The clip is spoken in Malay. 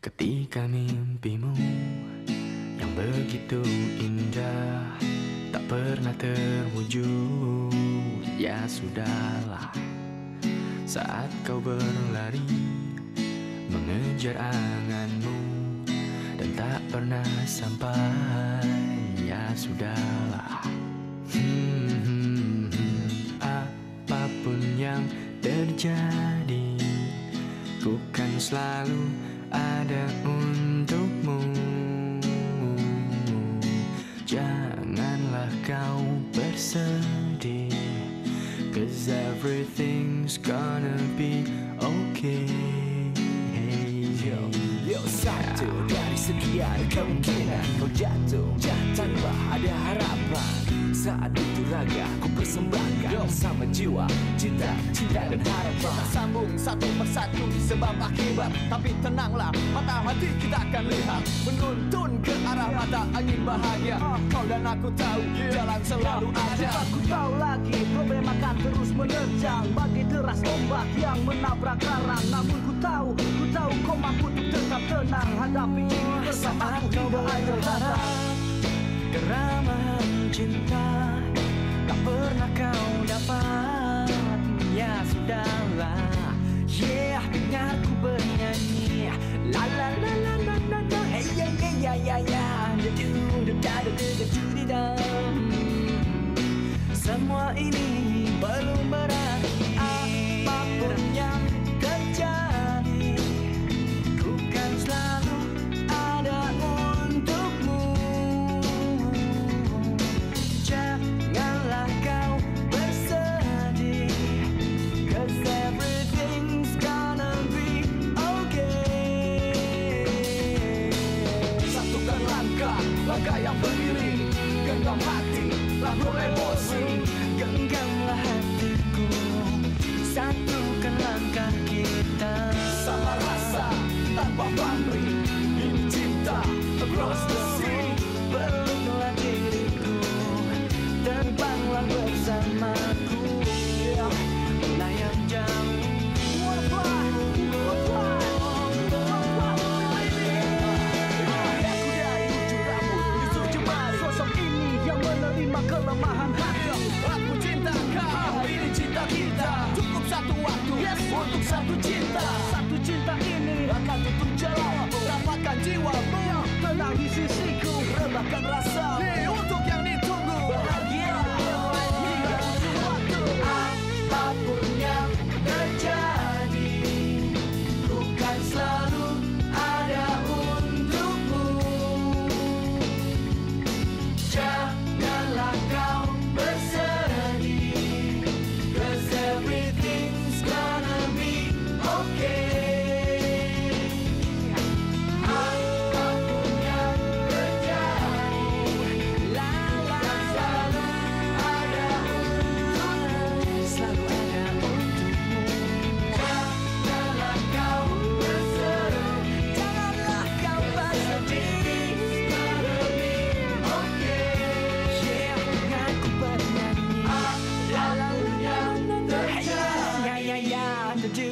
Ketika mimpimu yang begitu indah tak pernah terwujud Ya sudahlah saat kau berlari mengejar anganmu dan tak pernah sampai Ya sudahlah hmm, hmm, hmm. Apa pun yang terjadi Ku kan selalu ada untukmu. Janganlah kau bersedih Cause everything's gonna be okay. Yo, yo satu dari sekian kemungkinan Kau jatuh, tanpa ada harapan saat itu raga ku persembahkan Yo. Sama jiwa, cinta, cinta dan harapan. Kita sambung satu persatu sebab akibat. Tapi tenanglah, mata hati kita akan lihat. Menuntun ke arah mata angin bahagia. Kau dan aku tahu, jalan selalu ada Aku tahu lagi, problem akan terus menerjang Bagi deras ombak yang menabrak karang Namun ku tahu, ku tahu kau mampu untuk tetap tenang. Hadapi ini bersama aku tidak ada harap Keramahan cinta Tak pernah kau dapat. Ya sudahlah. Yeah, dengar ku bernyanyi. La la la la la la la. Hey ya ya ya ya ya da da da da da Semua ini langkah, langkah yang berdiri Genggam hati, lalu emosi Genggamlah hatiku. Satukan langkah kita. Sama rasa, tanpa pamrih Ini cinta, across the kelemahan